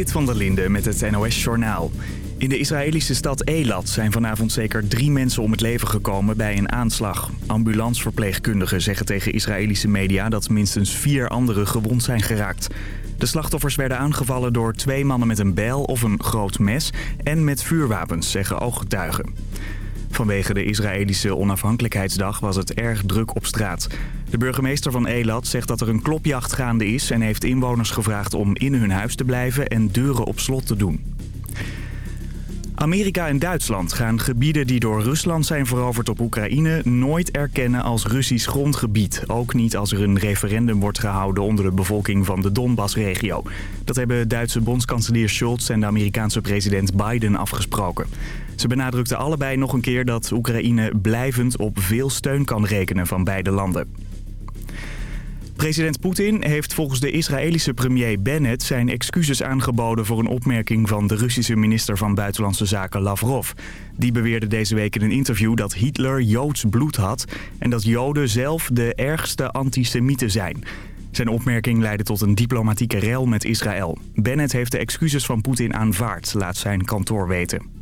Zit van der Linde met het NOS-journaal. In de Israëlische stad Eilat zijn vanavond zeker drie mensen om het leven gekomen bij een aanslag. Ambulanceverpleegkundigen zeggen tegen Israëlische media dat minstens vier anderen gewond zijn geraakt. De slachtoffers werden aangevallen door twee mannen met een bijl of een groot mes en met vuurwapens, zeggen ooggetuigen. Vanwege de Israëlische onafhankelijkheidsdag was het erg druk op straat. De burgemeester van Elat zegt dat er een klopjacht gaande is... en heeft inwoners gevraagd om in hun huis te blijven en deuren op slot te doen. Amerika en Duitsland gaan gebieden die door Rusland zijn veroverd op Oekraïne nooit erkennen als Russisch grondgebied. Ook niet als er een referendum wordt gehouden onder de bevolking van de Donbass-regio. Dat hebben Duitse bondskanselier Scholz en de Amerikaanse president Biden afgesproken. Ze benadrukten allebei nog een keer dat Oekraïne blijvend op veel steun kan rekenen van beide landen. President Poetin heeft volgens de Israëlische premier Bennett zijn excuses aangeboden voor een opmerking van de Russische minister van Buitenlandse Zaken Lavrov. Die beweerde deze week in een interview dat Hitler Joods bloed had en dat Joden zelf de ergste antisemieten zijn. Zijn opmerking leidde tot een diplomatieke rel met Israël. Bennett heeft de excuses van Poetin aanvaard, laat zijn kantoor weten.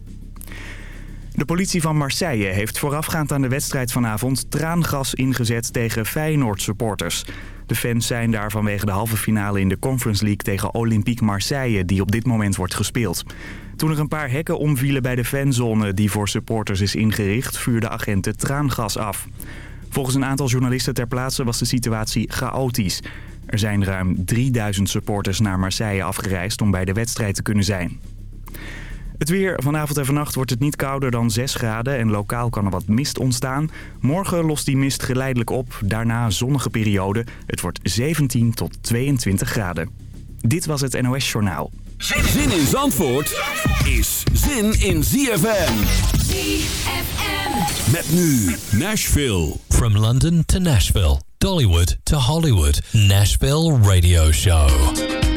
De politie van Marseille heeft voorafgaand aan de wedstrijd vanavond traangas ingezet tegen Feyenoord-supporters. De fans zijn daar vanwege de halve finale in de Conference League tegen Olympique Marseille, die op dit moment wordt gespeeld. Toen er een paar hekken omvielen bij de fanzone die voor supporters is ingericht, vuurden agenten traangas af. Volgens een aantal journalisten ter plaatse was de situatie chaotisch. Er zijn ruim 3000 supporters naar Marseille afgereisd om bij de wedstrijd te kunnen zijn. Het weer. Vanavond en vannacht wordt het niet kouder dan 6 graden en lokaal kan er wat mist ontstaan. Morgen lost die mist geleidelijk op. Daarna zonnige periode. Het wordt 17 tot 22 graden. Dit was het NOS Journaal. Zin in Zandvoort is zin in ZFM. ZFM. Met nu Nashville. From London to Nashville, Dollywood to Hollywood, Nashville Radio Show.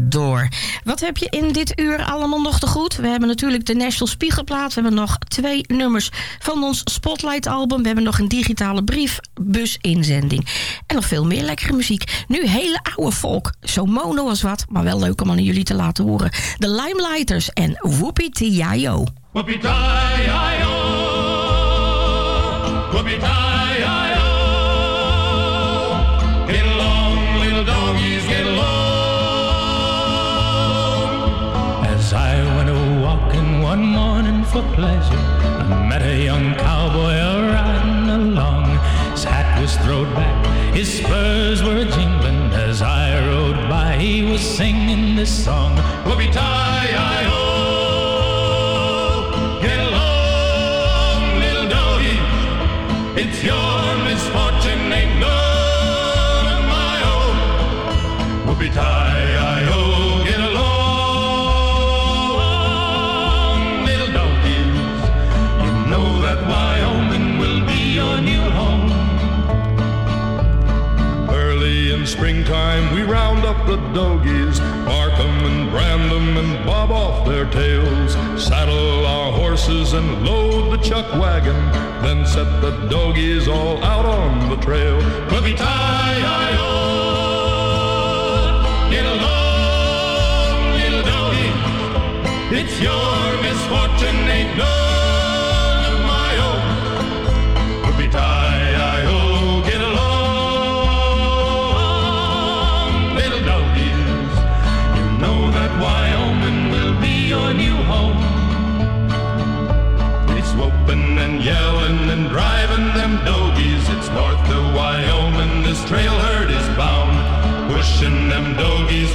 Door. Wat heb je in dit uur allemaal nog te goed? We hebben natuurlijk de National Spiegelplaat. We hebben nog twee nummers van ons Spotlight album. We hebben nog een digitale briefbus-inzending. En nog veel meer lekkere muziek. Nu hele oude volk. Zo mono als wat, maar wel leuk om aan jullie te laten horen. De Limelighters en Whoopi T.I.O. Whoopi T.I.O. Whoopi for pleasure, I met a young cowboy riding along. His hat was throwed back, his spurs were jingling. As I rode by, he was singing this song. Whoopi T.I.O. Get along, little doggie. It's your misfortune, ain't none of my own. Whoopi T.I.O. the dogies, mark 'em and brand 'em and bob off their tails. Saddle our horses and load the chuck wagon, then set the dogies all out on the trail. Whoopie tie Get along, little doggy. It's your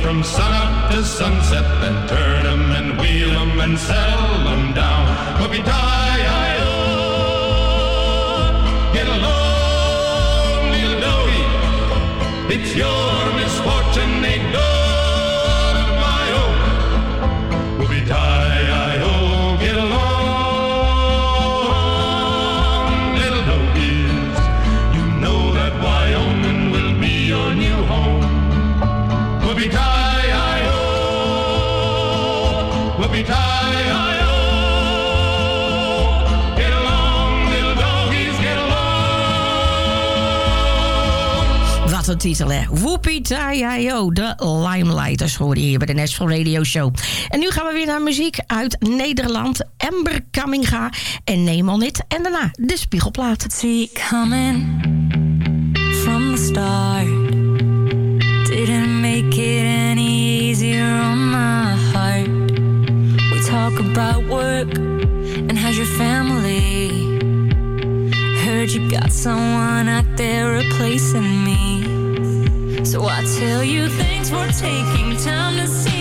from sunup to sunset, then turn 'em and wheel 'em and settle 'em down. Titel, hè? Whoopie Tie-I-O, de Limelighters hoorde je hier bij de Nashville Radio Show. En nu gaan we weer naar muziek uit Nederland. Amber Kamminga en Name On It. En daarna de Spiegelplaat. see coming from the start. Didn't make it any easier on my heart. We talk about work and how's your family. Heard you got someone out there replacing me. So I tell you thanks for taking time to see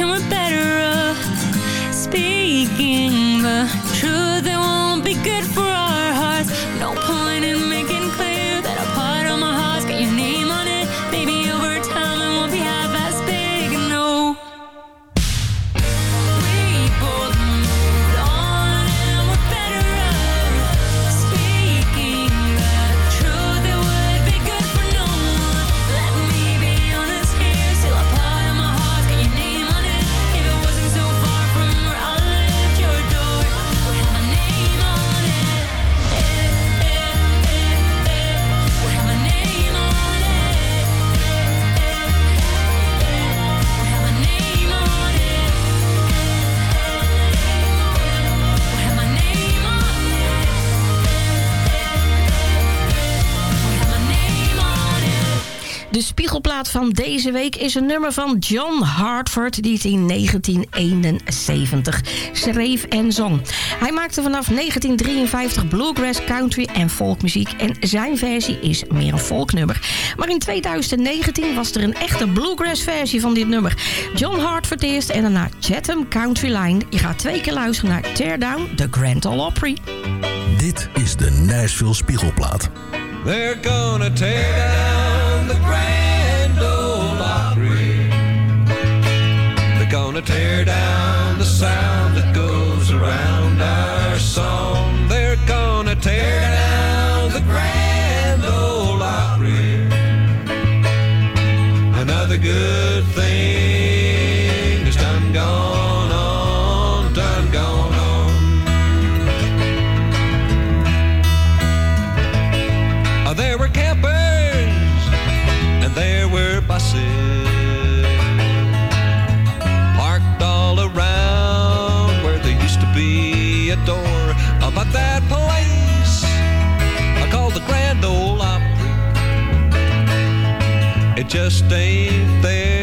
and we're better off speaking, but van deze week is een nummer van John Hartford... die het in 1971 schreef en zong. Hij maakte vanaf 1953 bluegrass, country en folkmuziek... en zijn versie is meer een folknummer. Maar in 2019 was er een echte bluegrass versie van dit nummer. John Hartford eerst en daarna Chatham Country Line. Je gaat twee keer luisteren naar Tear Down The Grand Ole Opry. Dit is de Nashville Spiegelplaat. They're gonna tear down the grand gonna tear down the sound. just ain't there.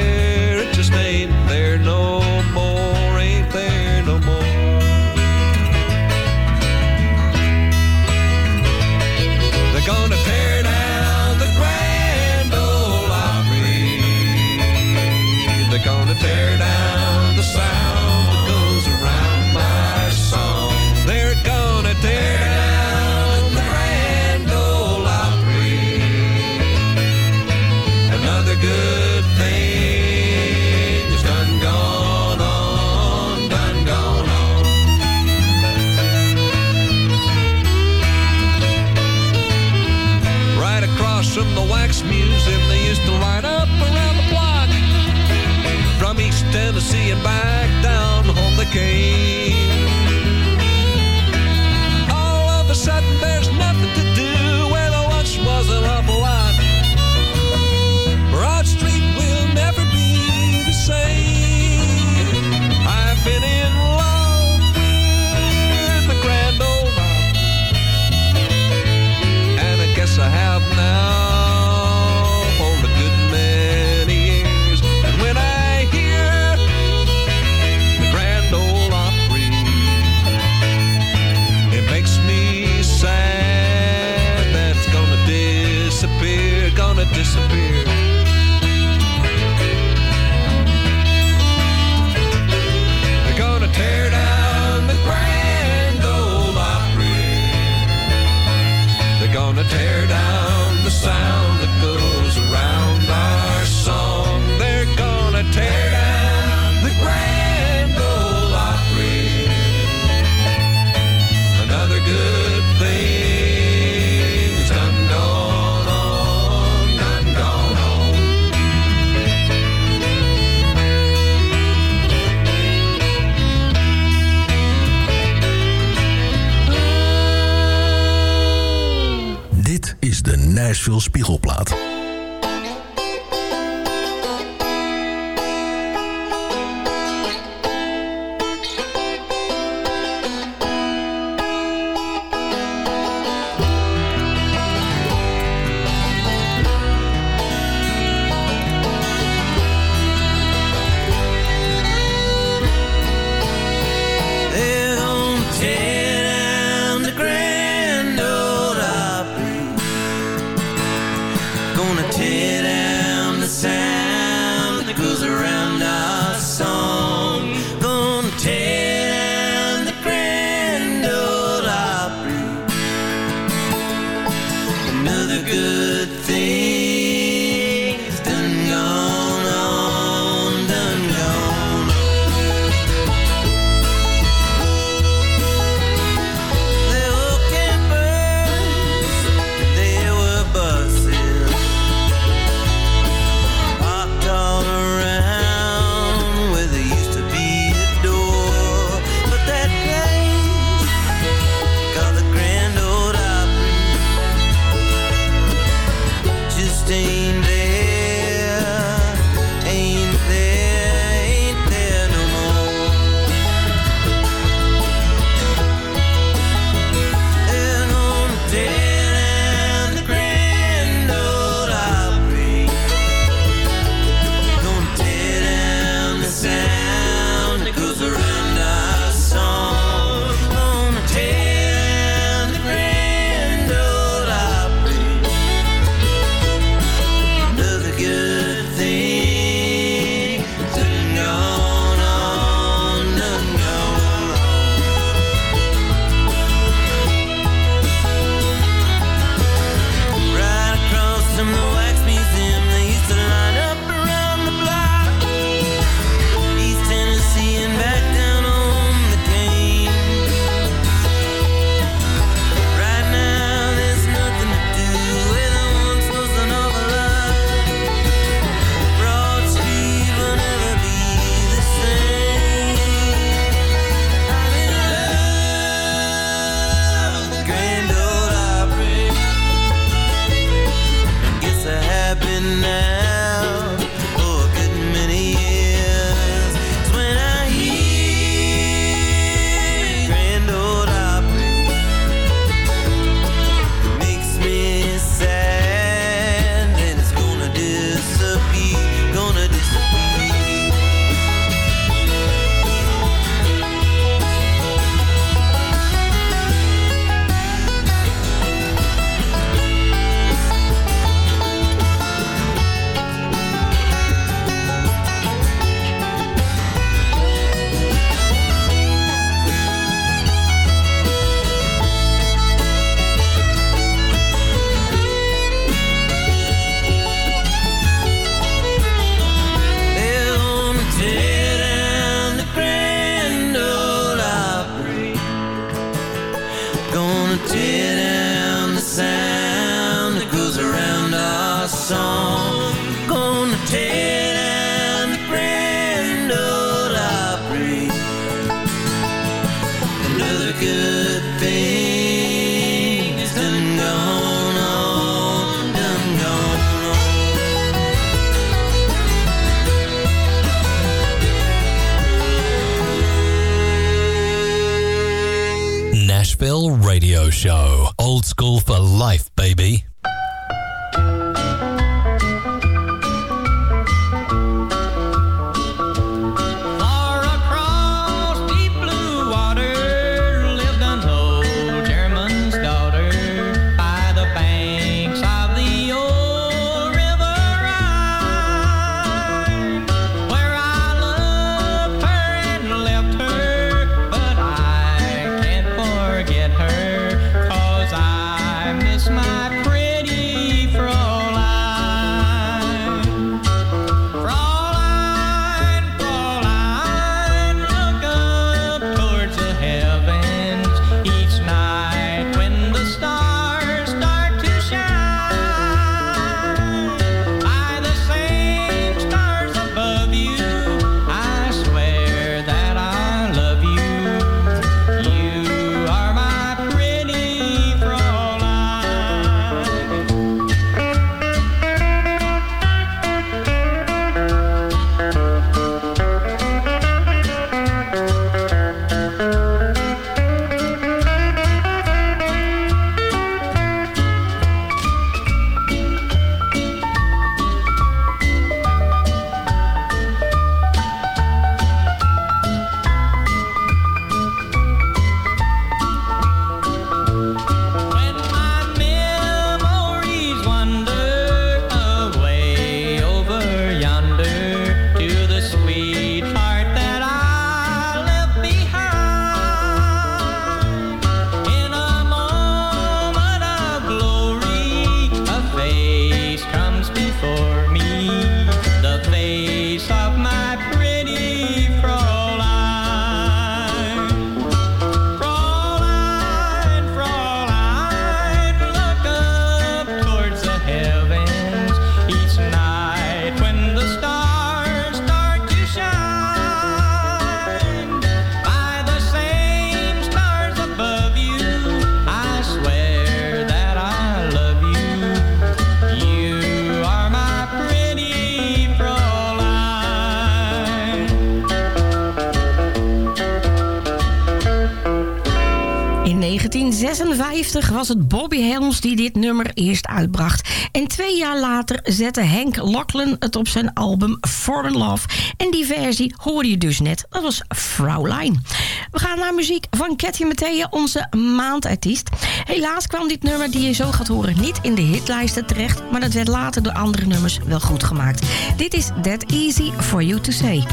was het Bobby Helms die dit nummer eerst uitbracht. En twee jaar later zette Henk Lachlan het op zijn album Foreign Love. En die versie hoorde je dus net, dat was Fraulein. We gaan naar muziek van Cathy Mattea, onze maandartiest. Helaas kwam dit nummer die je zo gaat horen niet in de hitlijsten terecht... maar dat werd later door andere nummers wel goed gemaakt. Dit is That Easy For You To Say.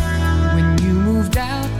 When you moved out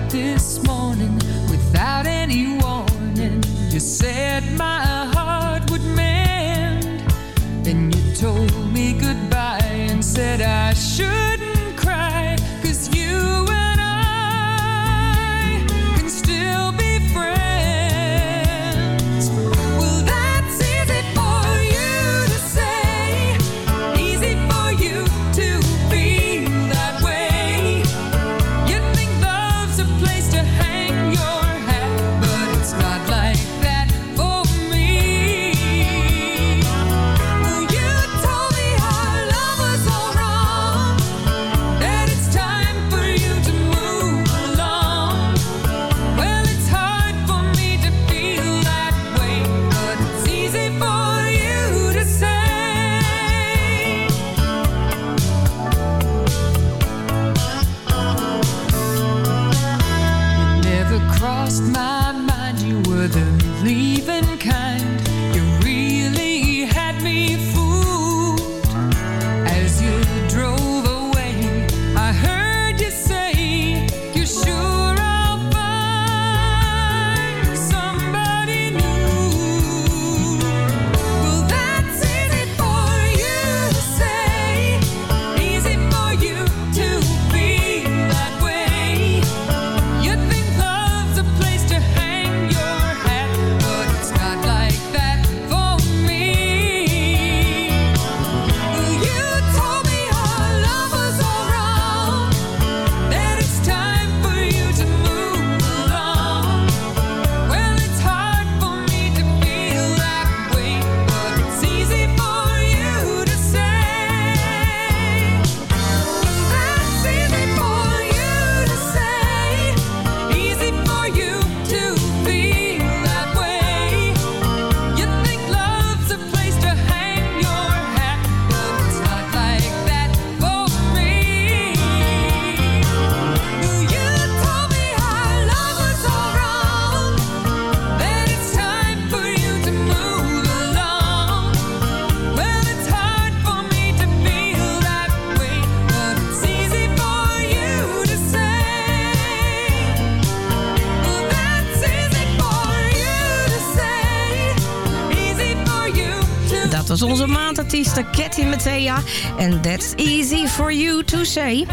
maandartieste Cathy Mattea. En that's easy for you to say.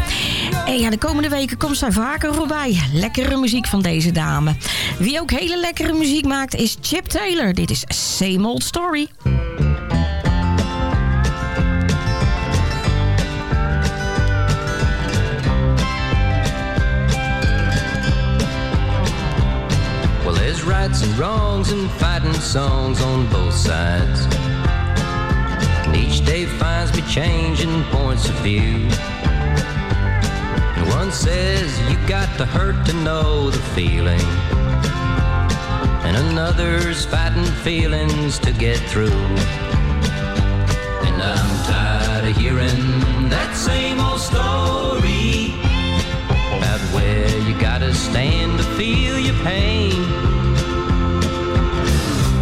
En ja, de komende weken komt zij vaker voorbij. Lekkere muziek van deze dame. Wie ook hele lekkere muziek maakt is Chip Taylor. Dit is Same Old Story. Well, there's rights and wrongs and fighting songs on both sides. And each day finds me changing points of view. And one says you got to hurt to know the feeling. And another's fighting feelings to get through. And I'm tired of hearing that same old story about where you gotta stand to feel your pain.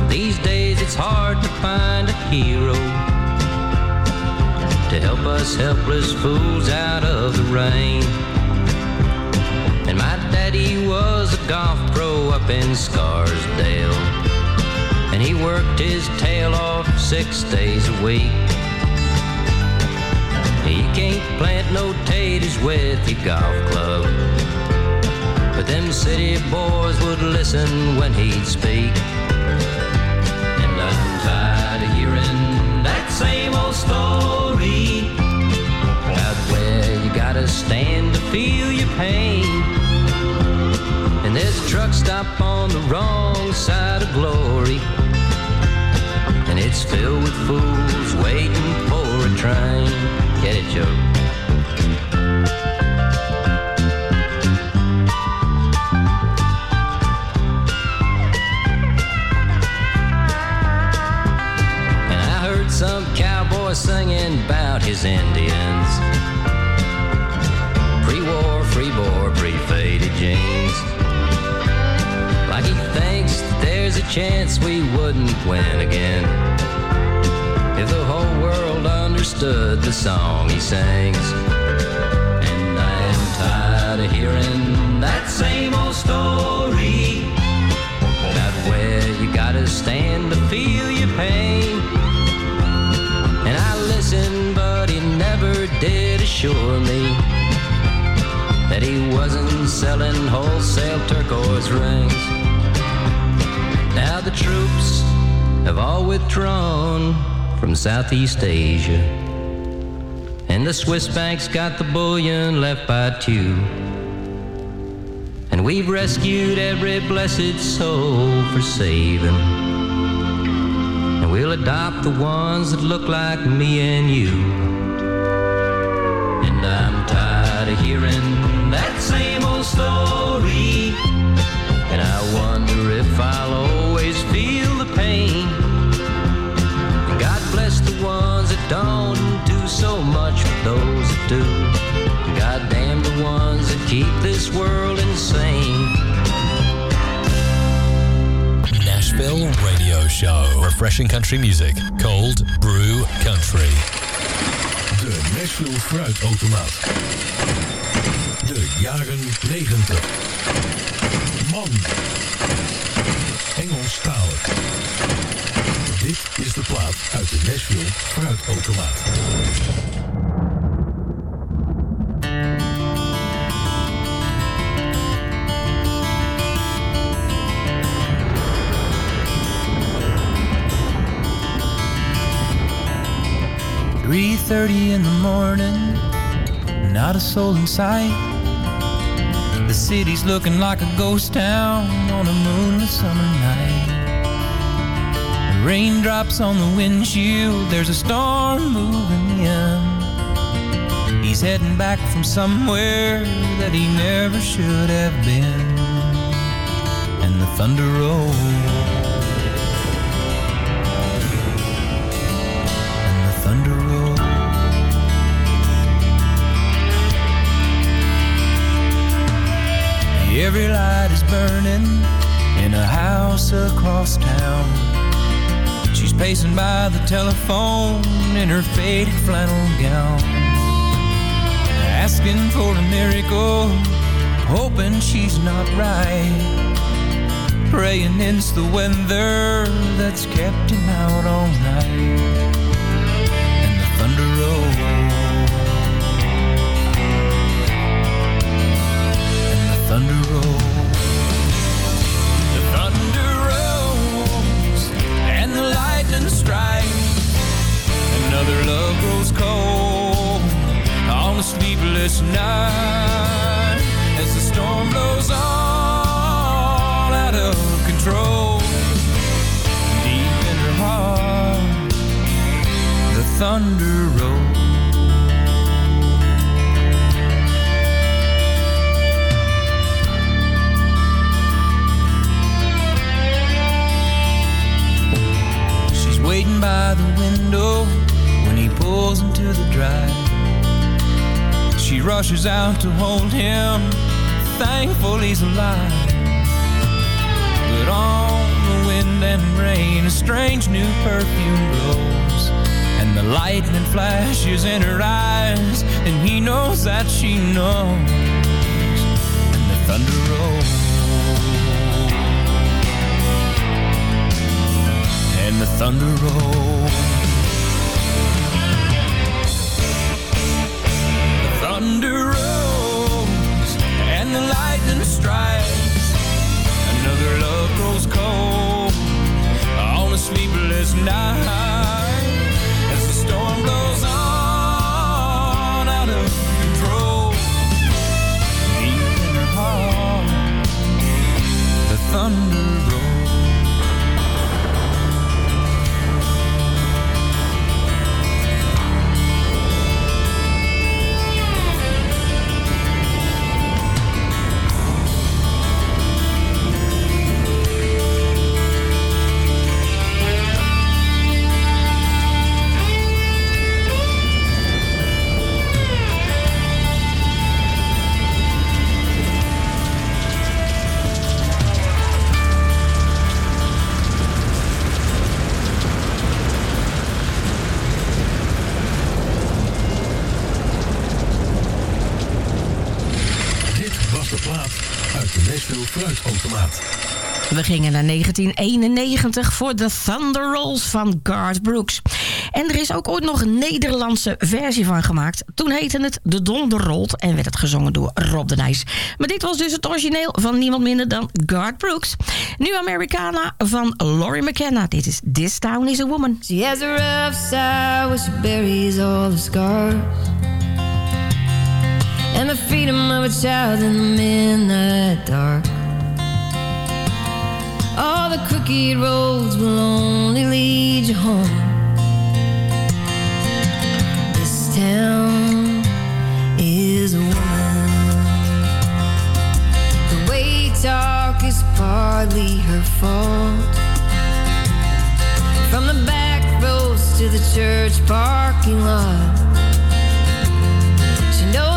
These days it's hard to find a hero to help us helpless fools out of the rain. And my daddy was a golf pro up in Scarsdale. And he worked his tail off six days a week. He can't plant no taters with your golf club. But them city boys would listen when he'd speak. Story about where you gotta stand to feel your pain. And there's a truck stop on the wrong side of glory. And it's filled with fools waiting for a train. Get it, Joe? Cowboy singing about his Indians. Pre-war, free bore, pre-faded jeans. Like he thinks there's a chance we wouldn't win again. If the whole world understood the song he sings. And I am tired of hearing that same old story about where you gotta stand to feel your pain. And but he never did assure me that he wasn't selling wholesale turquoise rings. Now the troops have all withdrawn from Southeast Asia. And the Swiss banks got the bullion left by two. And we've rescued every blessed soul for saving. We'll adopt the ones that look like me and you. And I'm tired of hearing that same old story. And I wonder if I'll always feel the pain. And God bless the ones that don't do so much for those that do. God damn the ones that keep this world insane. Nashville Radio Show. Refreshing country music. Cold Brew Country. De Nashville Fruitautomaat. De jaren 90. Man. Engelstalig. Dit is de plaat uit de Nashville Fruitautomaat. Three thirty in the morning, not a soul in sight. The city's looking like a ghost town on a moonless summer night. Raindrops on the windshield, there's a storm moving in. He's heading back from somewhere that he never should have been. And the thunder rolls. Every light is burning in a house across town. She's pacing by the telephone in her faded flannel gown. Asking for a miracle, hoping she's not right. Praying it's the weather that's kept him out all night. And the thunder rolls. The thunder rolls. And the lightning strikes. Another love grows cold on a sleepless night as the storm blows all out of control. Deep in her heart, the thunder rolls. Waiting by the window when he pulls into the drive. She rushes out to hold him, thankful he's alive. But on the wind and rain, a strange new perfume blows. And the lightning flashes in her eyes, and he knows that she knows. And the thunder rolls. Thunder rolls. The thunder rolls and the lightning strikes. Another love grows cold on a sleepless night as the storm blows on out of control. Deep in her heart, the thunder gingen naar 1991 voor The Thunder Rolls van Garth Brooks. En er is ook ooit nog een Nederlandse versie van gemaakt. Toen heette het De Donder Rolt en werd het gezongen door Rob de Nijs. Maar dit was dus het origineel van niemand minder dan Garth Brooks. Nu Americana van Laurie McKenna. Dit is This Town is a Woman. She has a rough side where she buries all the scars And the freedom of a child in the midnight dark All the crooked roads will only lead you home. This town is a woman. The way you talk is partly her fault. From the back roads to the church parking lot. She knows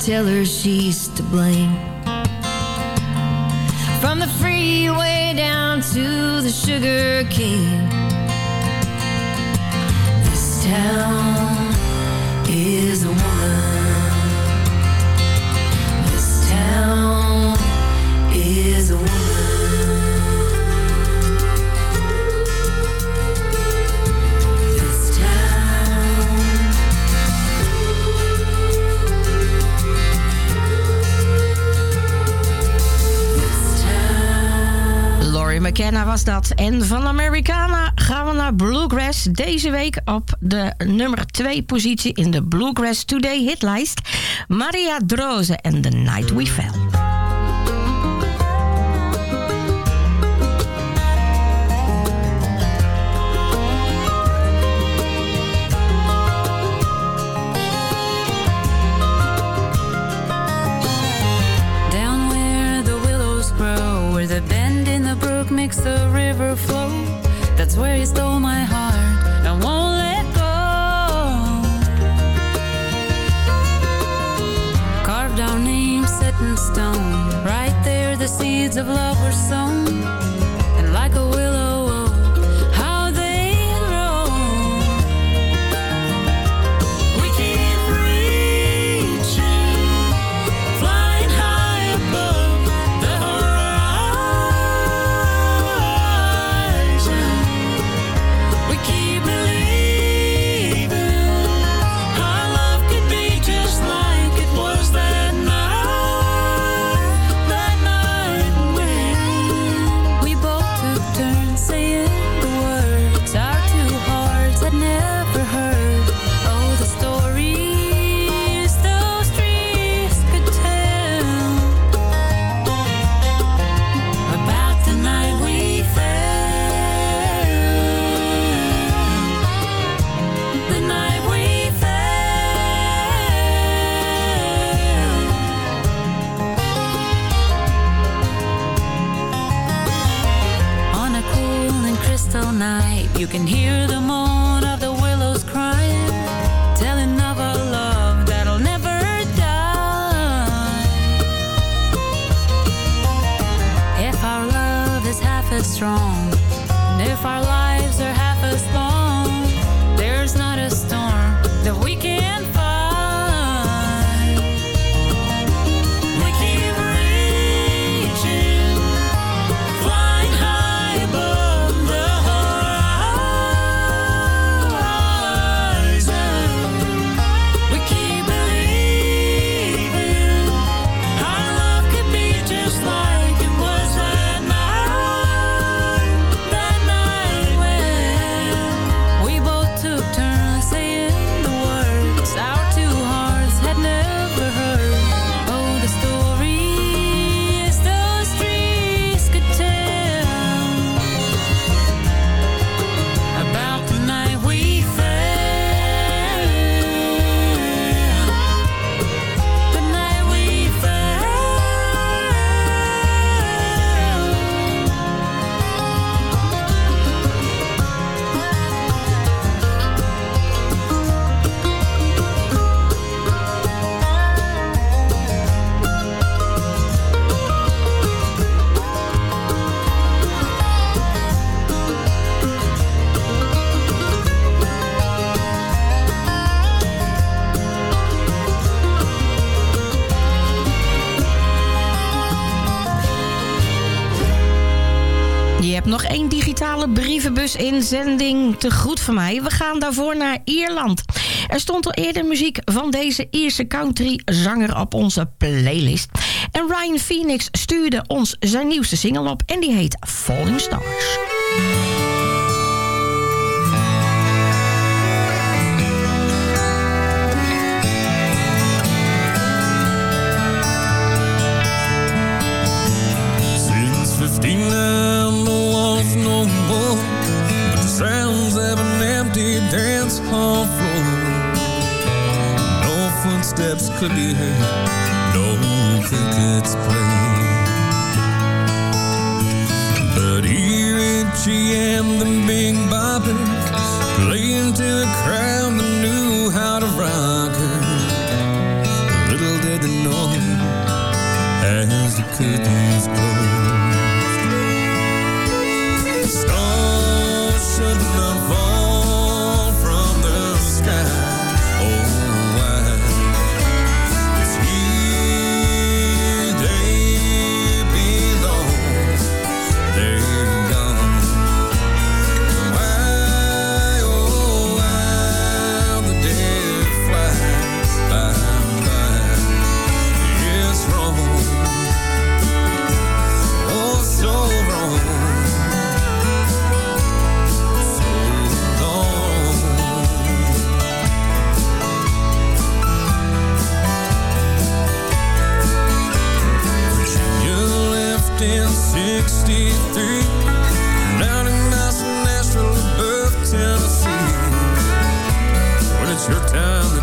tell her she's to blame. From the freeway down to the sugar cane. This town is a En van Americana gaan we naar Bluegrass. Deze week op de nummer 2 positie in de Bluegrass Today hitlijst. Maria Droze en The Night We Fell. Of love were sown. Nog één digitale brievenbus inzending te goed van mij. We gaan daarvoor naar Ierland. Er stond al eerder muziek van deze Ierse country zanger op onze playlist. En Ryan Phoenix stuurde ons zijn nieuwste single op en die heet Falling Stars. place no more. But the sounds of an empty dance hall floor. No footsteps could be heard. No crickets played But here Richie and the Big Boppin Playing to a crowd that knew how to rock her. Little did they know As the curtains closed your time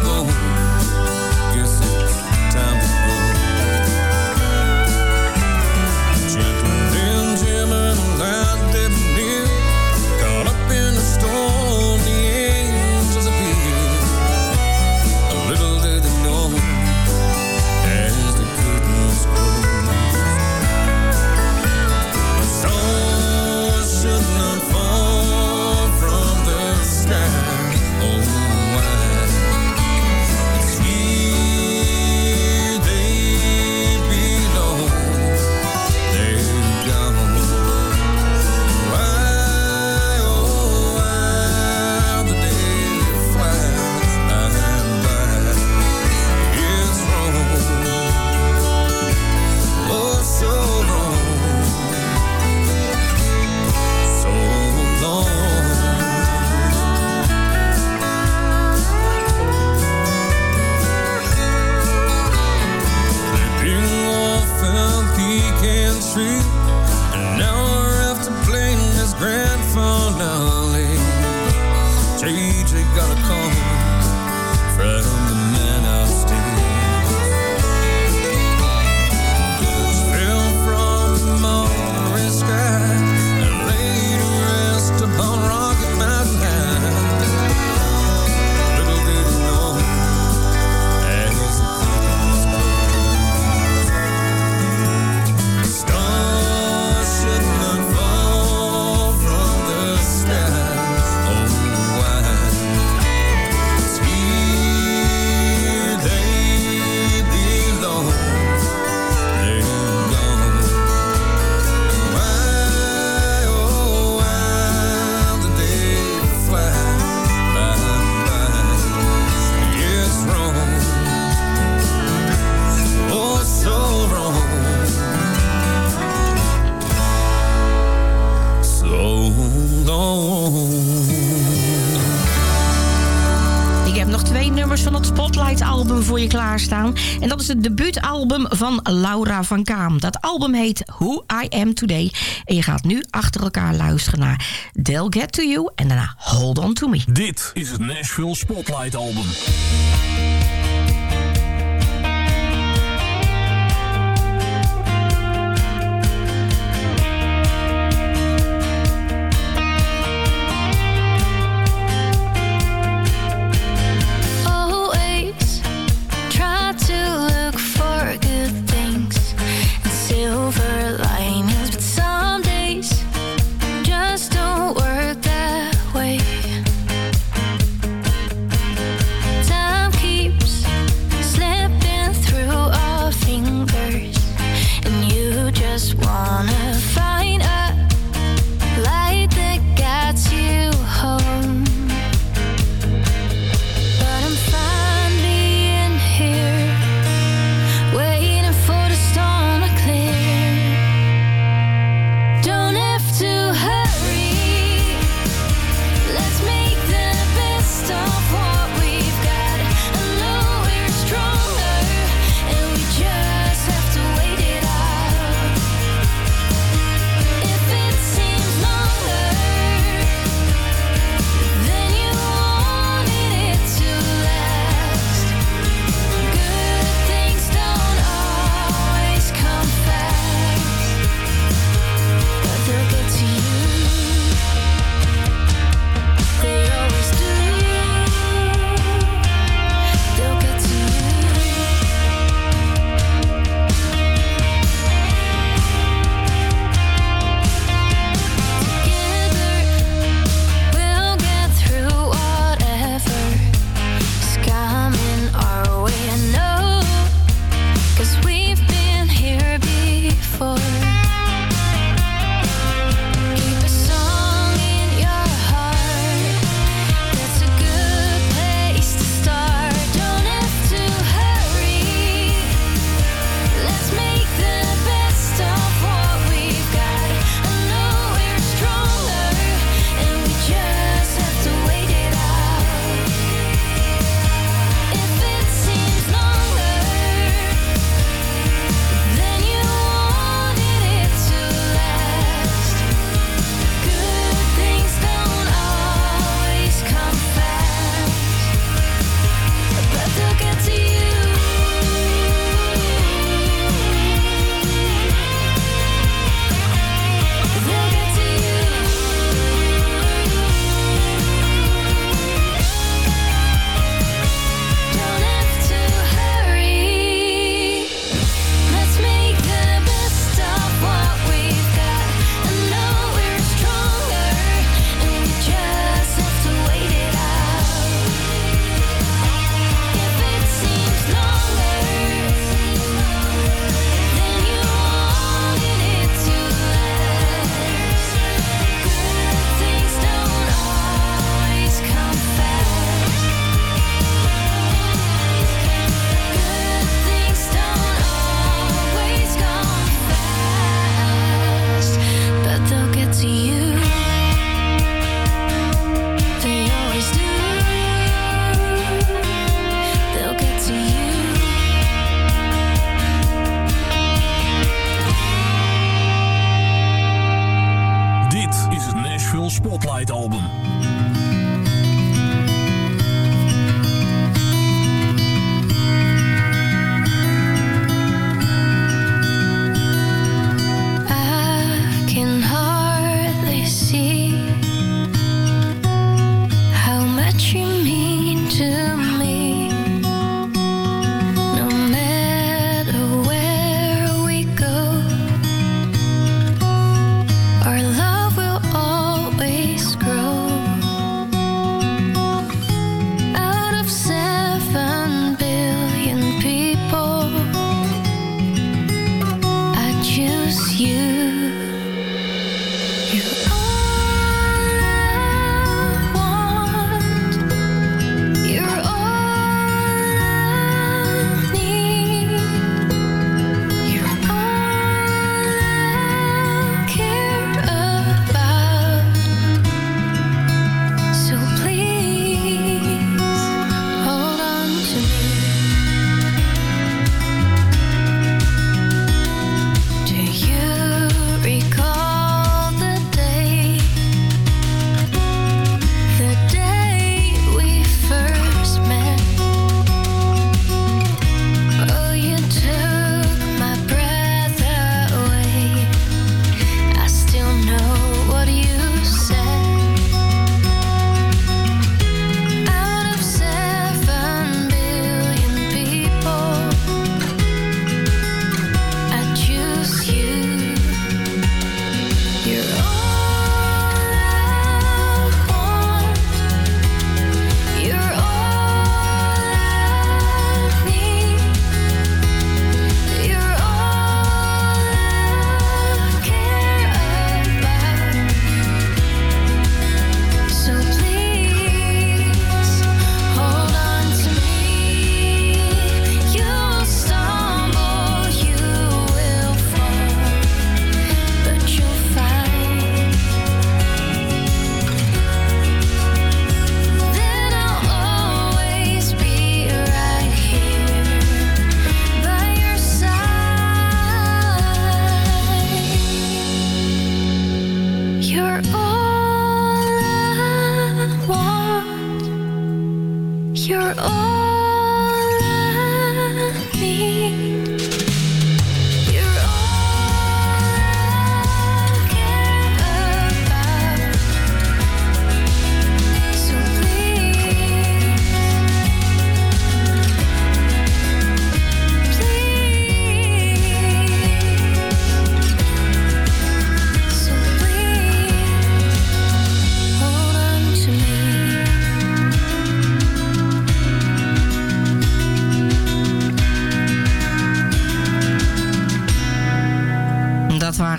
En dat is het debuutalbum van Laura van Kaam. Dat album heet Who I Am Today. En je gaat nu achter elkaar luisteren naar They'll Get To You en daarna Hold On To Me. Dit is het Nashville Spotlight Album.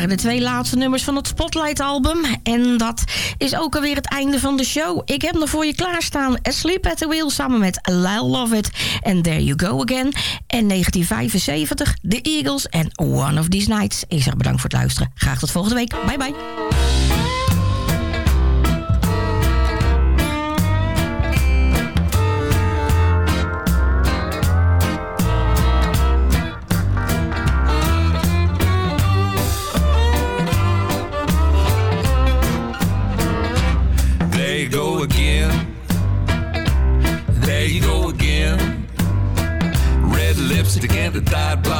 de twee laatste nummers van het Spotlight-album. En dat is ook alweer het einde van de show. Ik heb nog voor je klaarstaan Sleep at the Wheel samen met Lyle Love It en There You Go Again. En 1975, The Eagles en One of These Nights. Ik zeg bedankt voor het luisteren. Graag tot volgende week. Bye bye. that I'd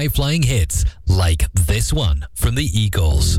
high flying hits, like this one from the Eagles.